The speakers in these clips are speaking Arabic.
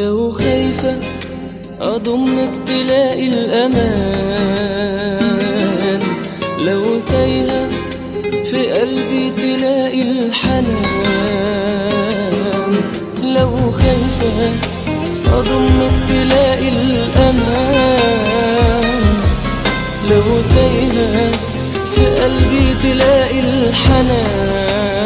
لو خايفة أضمك تلاقي الأمان. لو تايهة في قلبي تلاقي الحنان. لو خايفة أضمك تلاقي الأمان. لو تايهة في قلبي تلاقي الحنان.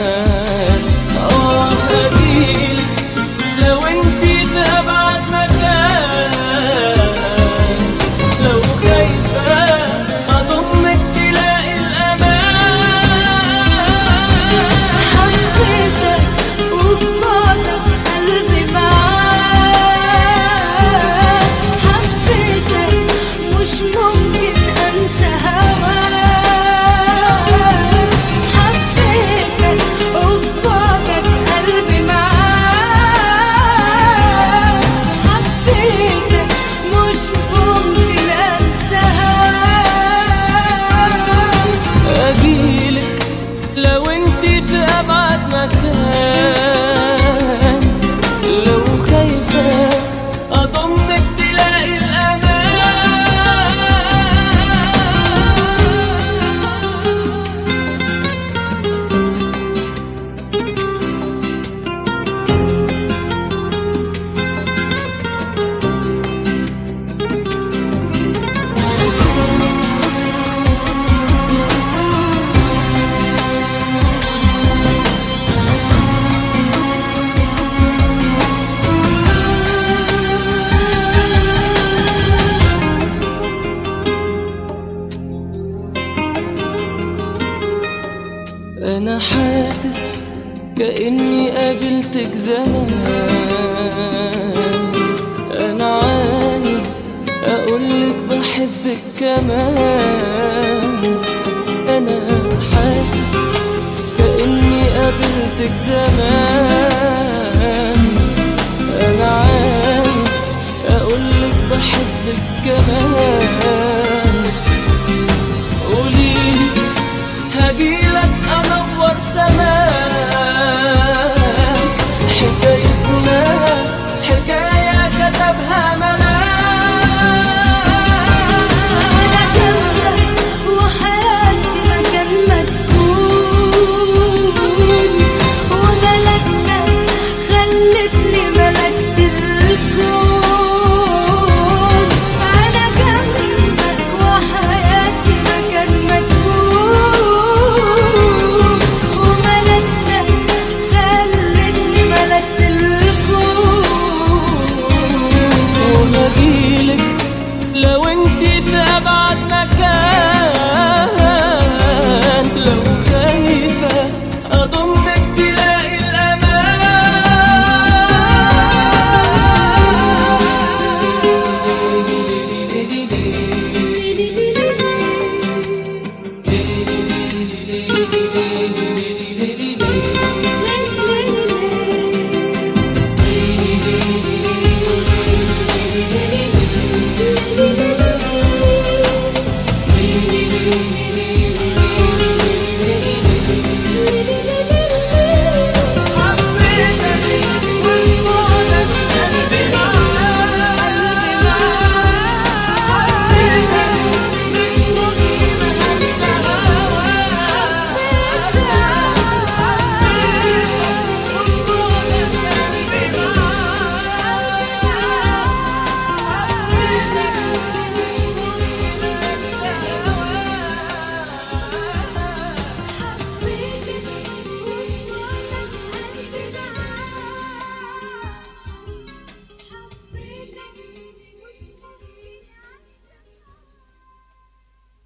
كأني قابلتك زمان. أنا عايز أقولك بحبك كمان.